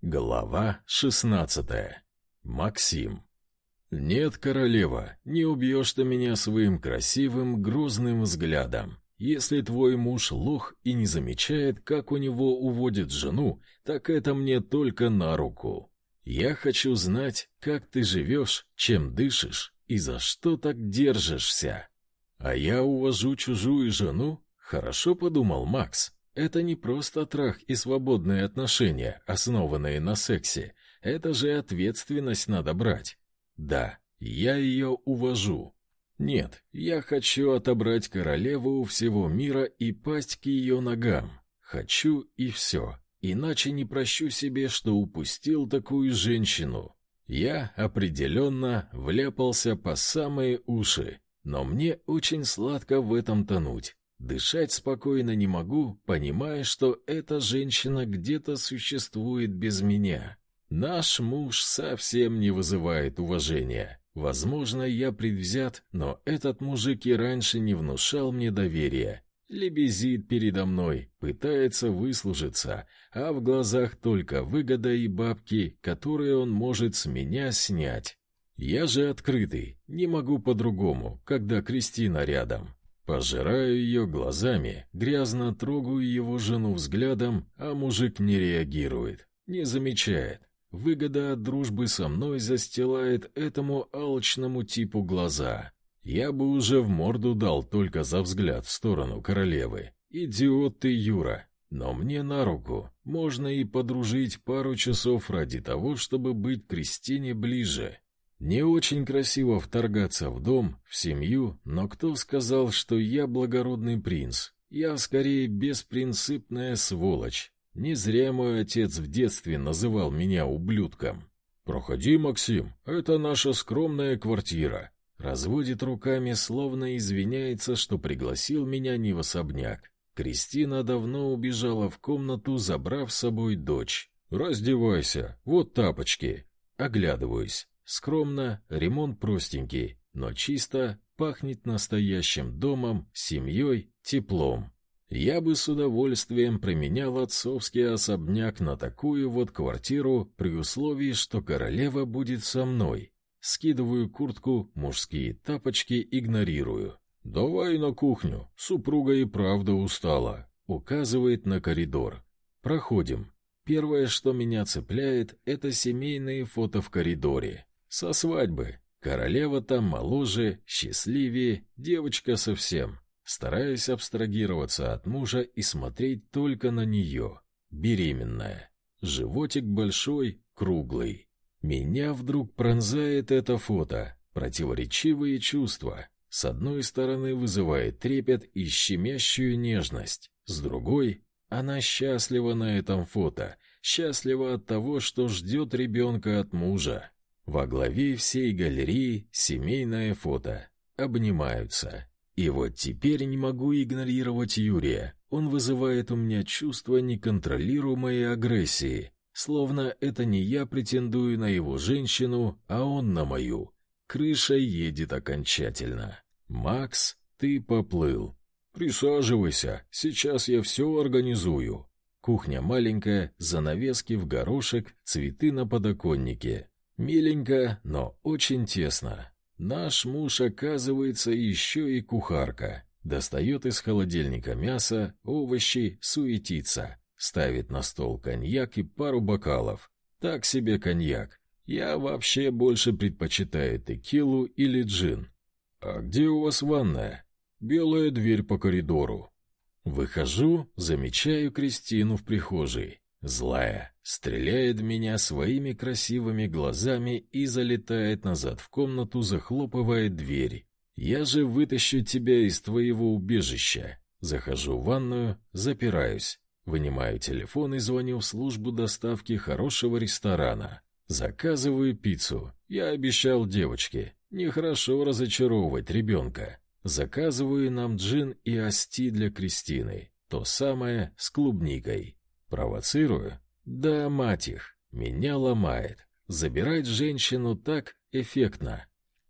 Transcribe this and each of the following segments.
Глава шестнадцатая. Максим. «Нет, королева, не убьешь ты меня своим красивым, грозным взглядом. Если твой муж лох и не замечает, как у него уводит жену, так это мне только на руку. Я хочу знать, как ты живешь, чем дышишь и за что так держишься. А я увожу чужую жену? Хорошо подумал Макс. Это не просто трах и свободные отношения, основанные на сексе. Это же ответственность надо брать. Да, я ее увожу. Нет, я хочу отобрать королеву у всего мира и пасть к ее ногам. Хочу и все. Иначе не прощу себе, что упустил такую женщину. Я определенно вляпался по самые уши, но мне очень сладко в этом тонуть. Дышать спокойно не могу, понимая, что эта женщина где-то существует без меня. Наш муж совсем не вызывает уважения. Возможно, я предвзят, но этот мужик и раньше не внушал мне доверия. Лебезит передо мной, пытается выслужиться, а в глазах только выгода и бабки, которые он может с меня снять. Я же открытый, не могу по-другому, когда Кристина рядом. Пожираю ее глазами, грязно трогаю его жену взглядом, а мужик не реагирует, не замечает. Выгода от дружбы со мной застилает этому алчному типу глаза. Я бы уже в морду дал только за взгляд в сторону королевы. Идиот ты, Юра. Но мне на руку. Можно и подружить пару часов ради того, чтобы быть Кристине ближе. Не очень красиво вторгаться в дом, в семью, но кто сказал, что я благородный принц? Я скорее беспринципная сволочь. Не зря мой отец в детстве называл меня ублюдком. Проходи, Максим, это наша скромная квартира. Разводит руками, словно извиняется, что пригласил меня не в особняк. Кристина давно убежала в комнату, забрав с собой дочь. Раздевайся, вот тапочки. Оглядываюсь. Скромно, ремонт простенький, но чисто, пахнет настоящим домом, семьей, теплом. Я бы с удовольствием променял отцовский особняк на такую вот квартиру при условии, что королева будет со мной. Скидываю куртку, мужские тапочки игнорирую. «Давай на кухню, супруга и правда устала», — указывает на коридор. Проходим. Первое, что меня цепляет, это семейные фото в коридоре. Со свадьбы. Королева там моложе, счастливее, девочка совсем. Стараюсь абстрагироваться от мужа и смотреть только на нее. Беременная. Животик большой, круглый. Меня вдруг пронзает это фото. Противоречивые чувства. С одной стороны вызывает трепет и щемящую нежность. С другой, она счастлива на этом фото. Счастлива от того, что ждет ребенка от мужа. Во главе всей галереи семейное фото. Обнимаются. И вот теперь не могу игнорировать Юрия. Он вызывает у меня чувство неконтролируемой агрессии, словно это не я претендую на его женщину, а он на мою. Крыша едет окончательно. Макс, ты поплыл. Присаживайся, сейчас я все организую. Кухня маленькая, занавески в горошек, цветы на подоконнике. Миленько, но очень тесно. Наш муж, оказывается, еще и кухарка. Достает из холодильника мясо, овощи, суетится. Ставит на стол коньяк и пару бокалов. Так себе коньяк. Я вообще больше предпочитаю текилу или джин. А где у вас ванная? Белая дверь по коридору. Выхожу, замечаю Кристину в прихожей. Злая, стреляет в меня своими красивыми глазами и залетает назад в комнату, захлопывая дверь. Я же вытащу тебя из твоего убежища. Захожу в ванную, запираюсь. Вынимаю телефон и звоню в службу доставки хорошего ресторана. Заказываю пиццу. Я обещал девочке. Нехорошо разочаровывать ребенка. Заказываю нам джин и асти для Кристины. То самое с клубникой. Провоцирую? Да, мать их, меня ломает. Забирать женщину так эффектно.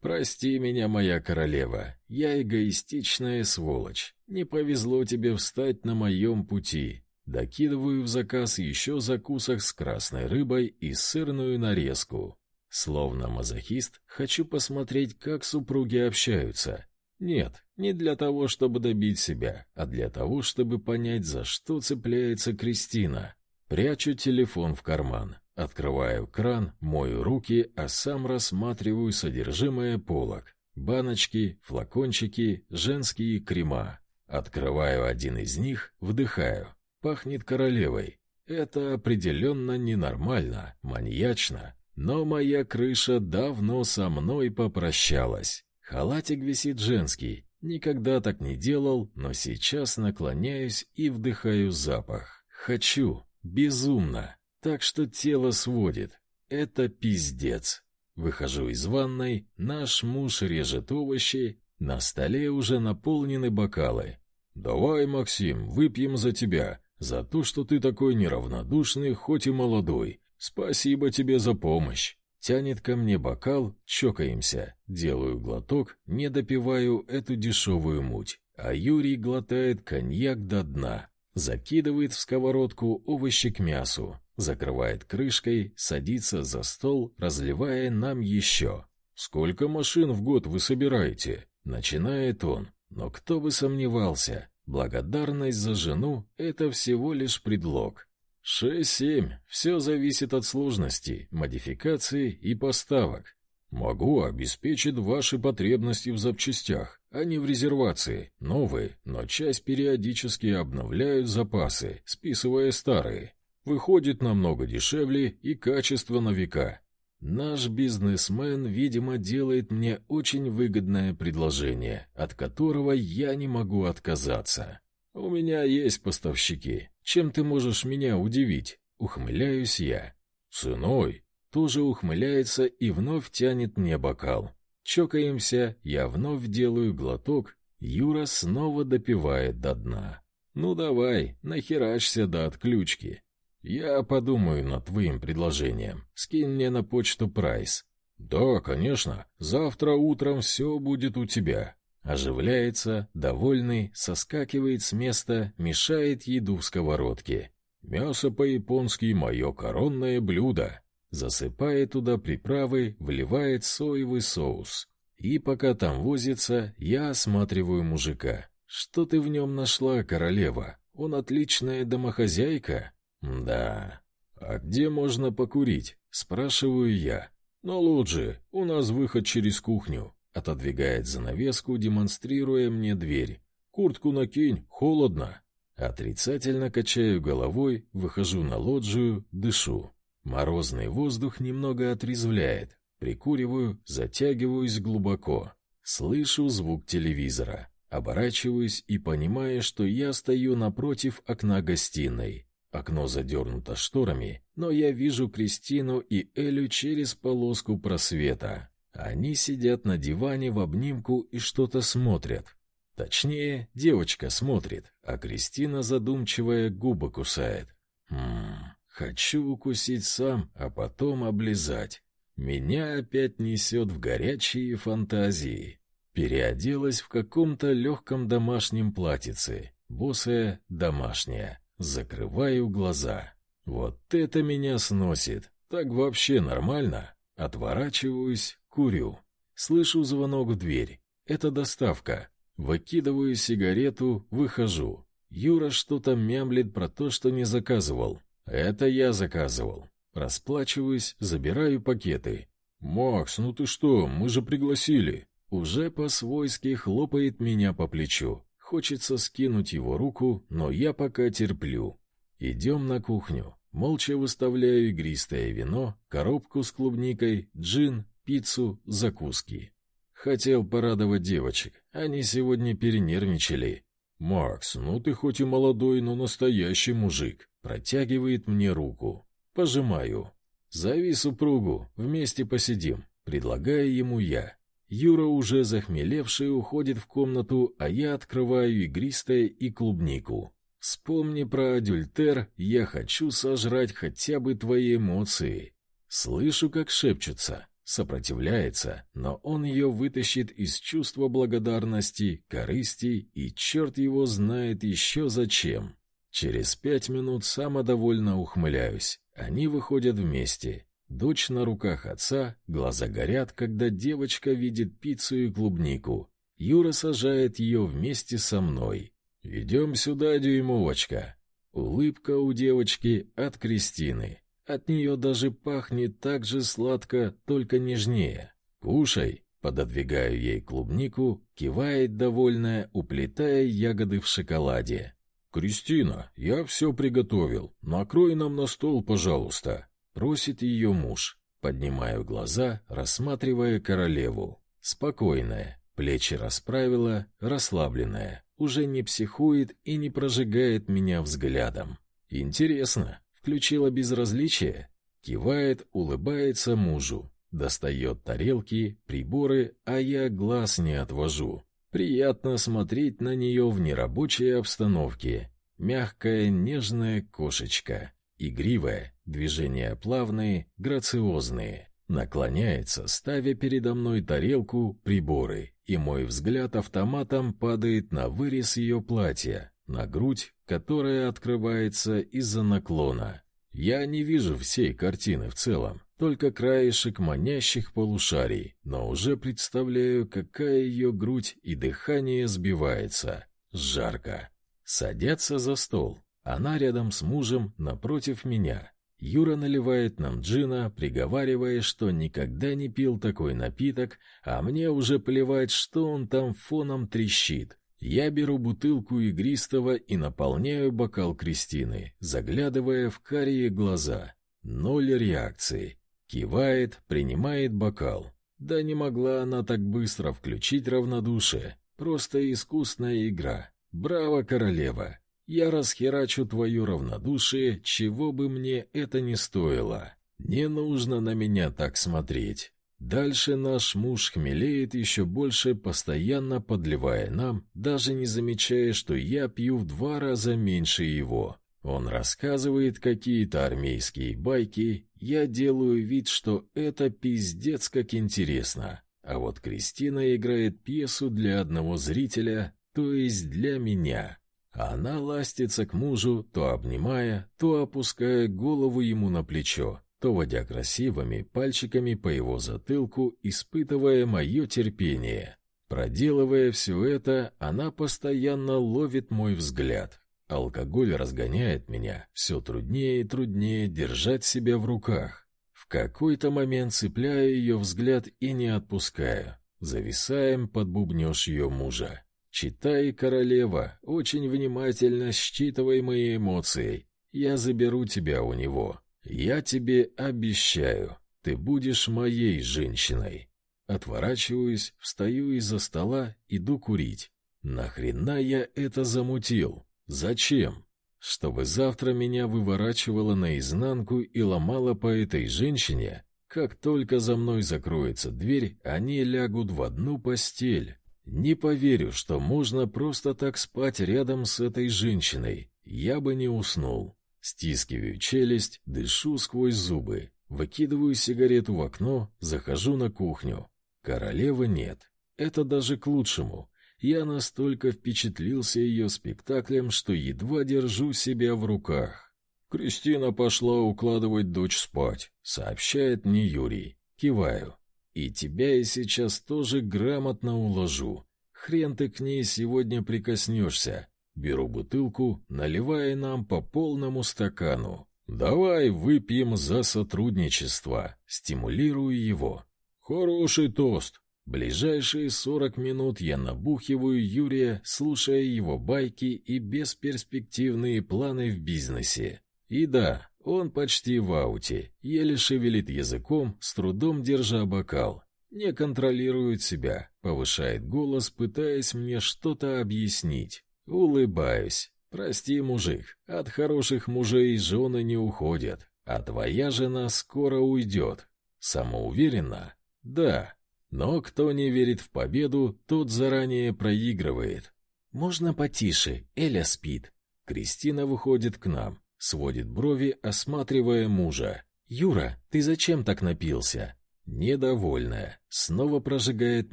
Прости меня, моя королева, я эгоистичная сволочь. Не повезло тебе встать на моем пути. Докидываю в заказ еще закусок с красной рыбой и сырную нарезку. Словно мазохист, хочу посмотреть, как супруги общаются. Нет, не для того, чтобы добить себя, а для того, чтобы понять, за что цепляется Кристина. Прячу телефон в карман, открываю кран, мою руки, а сам рассматриваю содержимое полок. Баночки, флакончики, женские крема. Открываю один из них, вдыхаю. Пахнет королевой. Это определенно ненормально, маньячно. Но моя крыша давно со мной попрощалась. Халатик висит женский. Никогда так не делал, но сейчас наклоняюсь и вдыхаю запах. Хочу. Безумно. Так что тело сводит. Это пиздец. Выхожу из ванной, наш муж режет овощи, на столе уже наполнены бокалы. «Давай, Максим, выпьем за тебя, за то, что ты такой неравнодушный, хоть и молодой. Спасибо тебе за помощь». Тянет ко мне бокал, чокаемся. Делаю глоток, не допиваю эту дешевую муть. А Юрий глотает коньяк до дна. Закидывает в сковородку овощи к мясу. Закрывает крышкой, садится за стол, разливая нам еще. «Сколько машин в год вы собираете?» Начинает он. Но кто бы сомневался, благодарность за жену — это всего лишь предлог. Шесть-семь. Все зависит от сложности, модификации и поставок. Могу обеспечить ваши потребности в запчастях, а не в резервации. Новые, но часть периодически обновляют запасы, списывая старые. Выходит намного дешевле и качество на века. Наш бизнесмен, видимо, делает мне очень выгодное предложение, от которого я не могу отказаться. У меня есть поставщики. Чем ты можешь меня удивить? Ухмыляюсь я. Ценой. Тоже ухмыляется и вновь тянет мне бокал. Чокаемся, я вновь делаю глоток, Юра снова допивает до дна. Ну давай, нахерачься до отключки. Я подумаю над твоим предложением. Скинь мне на почту прайс. Да, конечно. Завтра утром все будет у тебя. Оживляется, довольный, соскакивает с места, мешает еду в сковородке. Мясо по-японски мое коронное блюдо. Засыпает туда приправы, вливает соевый соус. И пока там возится, я осматриваю мужика. Что ты в нем нашла, королева? Он отличная домохозяйка? Да. А где можно покурить? Спрашиваю я. Но лучше, у нас выход через кухню. Отодвигает занавеску, демонстрируя мне дверь. Куртку накинь, холодно. Отрицательно качаю головой, выхожу на лоджию, дышу. Морозный воздух немного отрезвляет. Прикуриваю, затягиваюсь глубоко. Слышу звук телевизора. Оборачиваюсь и понимаю, что я стою напротив окна гостиной. Окно задернуто шторами, но я вижу Кристину и Элю через полоску просвета. Они сидят на диване в обнимку и что-то смотрят. Точнее, девочка смотрит, а Кристина задумчивая губы кусает. Хм, хочу укусить сам, а потом облизать. Меня опять несет в горячие фантазии. Переоделась в каком-то легком домашнем платьице, босая, домашняя. Закрываю глаза. Вот это меня сносит. Так вообще нормально? Отворачиваюсь, курю. Слышу звонок в дверь. Это доставка. Выкидываю сигарету, выхожу. Юра что-то мямлит про то, что не заказывал. Это я заказывал. Расплачиваюсь, забираю пакеты. «Макс, ну ты что, мы же пригласили!» Уже по-свойски хлопает меня по плечу. Хочется скинуть его руку, но я пока терплю. Идем на кухню. Молча выставляю игристое вино, коробку с клубникой, джин, пиццу, закуски. Хотел порадовать девочек. Они сегодня перенервничали. «Макс, ну ты хоть и молодой, но настоящий мужик». Протягивает мне руку. Пожимаю. «Зови супругу, вместе посидим», предлагаю ему я. Юра, уже захмелевший, уходит в комнату, а я открываю игристое и клубнику. Вспомни про адюльтер, я хочу сожрать хотя бы твои эмоции. Слышу, как шепчутся, сопротивляется, но он ее вытащит из чувства благодарности, корысти и черт его знает еще зачем. Через пять минут самодовольно ухмыляюсь. Они выходят вместе. Дочь на руках отца, глаза горят, когда девочка видит пиццу и клубнику. Юра сажает ее вместе со мной. «Идем сюда, дюймовочка». Улыбка у девочки от Кристины. От нее даже пахнет так же сладко, только нежнее. «Кушай», пододвигаю ей клубнику, кивает довольная, уплетая ягоды в шоколаде. «Кристина, я все приготовил. Накрой нам на стол, пожалуйста», — просит ее муж. Поднимаю глаза, рассматривая королеву. Спокойная, плечи расправила, расслабленная, уже не психует и не прожигает меня взглядом. «Интересно, включила безразличие?» Кивает, улыбается мужу, достает тарелки, приборы, а я глаз не отвожу. Приятно смотреть на нее в нерабочей обстановке. Мягкая, нежная кошечка. Игривая, движения плавные, грациозные. Наклоняется, ставя передо мной тарелку, приборы, и мой взгляд автоматом падает на вырез ее платья, на грудь, которая открывается из-за наклона. Я не вижу всей картины в целом, только краешек манящих полушарий, но уже представляю, какая ее грудь и дыхание сбивается. Жарко. Садятся за стол. Она рядом с мужем, напротив меня. Юра наливает нам джина, приговаривая, что никогда не пил такой напиток, а мне уже плевать, что он там фоном трещит. Я беру бутылку игристого и наполняю бокал Кристины, заглядывая в карие глаза. Ноль реакции. Кивает, принимает бокал. Да не могла она так быстро включить равнодушие. Просто искусная игра. Браво, королева! Я расхерачу твое равнодушие, чего бы мне это ни стоило. Не нужно на меня так смотреть. Дальше наш муж хмелеет еще больше, постоянно подливая нам, даже не замечая, что я пью в два раза меньше его. Он рассказывает какие-то армейские байки, я делаю вид, что это пиздец как интересно. А вот Кристина играет пьесу для одного зрителя, то есть для меня. Она ластится к мужу, то обнимая, то опуская голову ему на плечо, то водя красивыми пальчиками по его затылку, испытывая мое терпение. Проделывая все это, она постоянно ловит мой взгляд. Алкоголь разгоняет меня, все труднее и труднее держать себя в руках. В какой-то момент цепляю ее взгляд и не отпускаю. Зависаем под бубнеж ее мужа. Читай, королева, очень внимательно считывай мои эмоции. Я заберу тебя у него. Я тебе обещаю, ты будешь моей женщиной. Отворачиваюсь, встаю из-за стола, иду курить. Нахрена я это замутил? Зачем? Чтобы завтра меня выворачивало наизнанку и ломало по этой женщине? Как только за мной закроется дверь, они лягут в одну постель. Не поверю, что можно просто так спать рядом с этой женщиной. Я бы не уснул. Стискиваю челюсть, дышу сквозь зубы, выкидываю сигарету в окно, захожу на кухню. Королевы нет. Это даже к лучшему. Я настолько впечатлился ее спектаклем, что едва держу себя в руках. Кристина пошла укладывать дочь спать, сообщает мне Юрий. Киваю. И тебя я сейчас тоже грамотно уложу. Хрен ты к ней сегодня прикоснешься. Беру бутылку, наливая нам по полному стакану. Давай выпьем за сотрудничество. Стимулирую его. Хороший тост. Ближайшие сорок минут я набухиваю Юрия, слушая его байки и бесперспективные планы в бизнесе. И да, он почти в ауте, еле шевелит языком, с трудом держа бокал. Не контролирует себя, повышает голос, пытаясь мне что-то объяснить. Улыбаюсь. Прости, мужик, от хороших мужей жены не уходят, а твоя жена скоро уйдет. Самоуверенно? Да. Но кто не верит в победу, тот заранее проигрывает. Можно потише, Эля спит. Кристина выходит к нам, сводит брови, осматривая мужа. Юра, ты зачем так напился? Недовольная, снова прожигает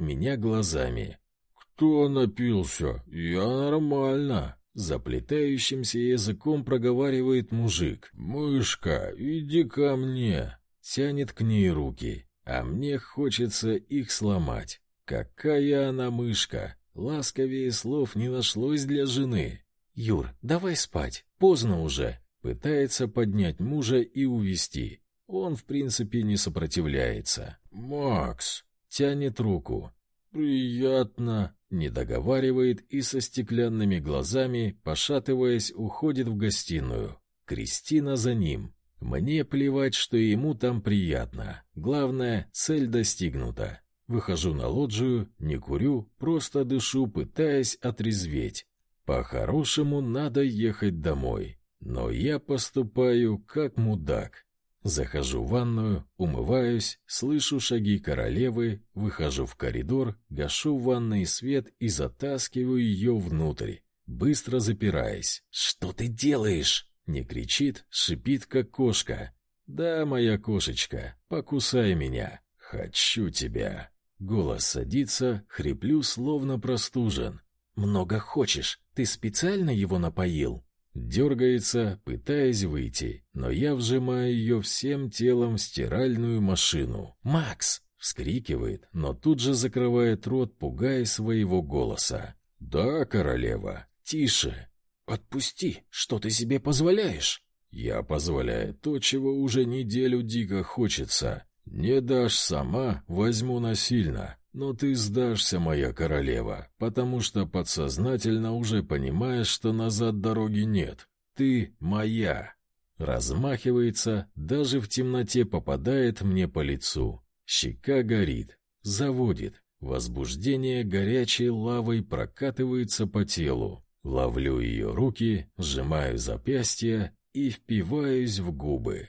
меня глазами. Кто напился? Я нормально. Заплетающимся языком проговаривает мужик. «Мышка, иди ко мне!» Тянет к ней руки, а мне хочется их сломать. Какая она мышка! Ласковее слов не нашлось для жены. «Юр, давай спать, поздно уже!» Пытается поднять мужа и увести. Он, в принципе, не сопротивляется. «Макс!» Тянет руку. «Приятно!» Не договаривает и со стеклянными глазами, пошатываясь, уходит в гостиную. Кристина за ним. Мне плевать, что ему там приятно. Главное, цель достигнута. Выхожу на лоджию, не курю, просто дышу, пытаясь отрезветь. По-хорошему надо ехать домой. Но я поступаю как мудак. Захожу в ванную, умываюсь, слышу шаги королевы, выхожу в коридор, гашу в ванной свет и затаскиваю ее внутрь, быстро запираясь. «Что ты делаешь?» Не кричит, шипит, как кошка. «Да, моя кошечка, покусай меня. Хочу тебя». Голос садится, хриплю, словно простужен. «Много хочешь. Ты специально его напоил?» Дергается, пытаясь выйти, но я вжимаю ее всем телом в стиральную машину. «Макс!» — вскрикивает, но тут же закрывает рот, пугая своего голоса. «Да, королева, тише!» «Отпусти! Что ты себе позволяешь?» «Я позволяю то, чего уже неделю дико хочется. Не дашь сама, возьму насильно. Но ты сдашься, моя королева, потому что подсознательно уже понимаешь, что назад дороги нет. Ты моя. Размахивается, даже в темноте попадает мне по лицу. Щека горит, заводит. Возбуждение горячей лавой прокатывается по телу. Ловлю ее руки, сжимаю запястья и впиваюсь в губы.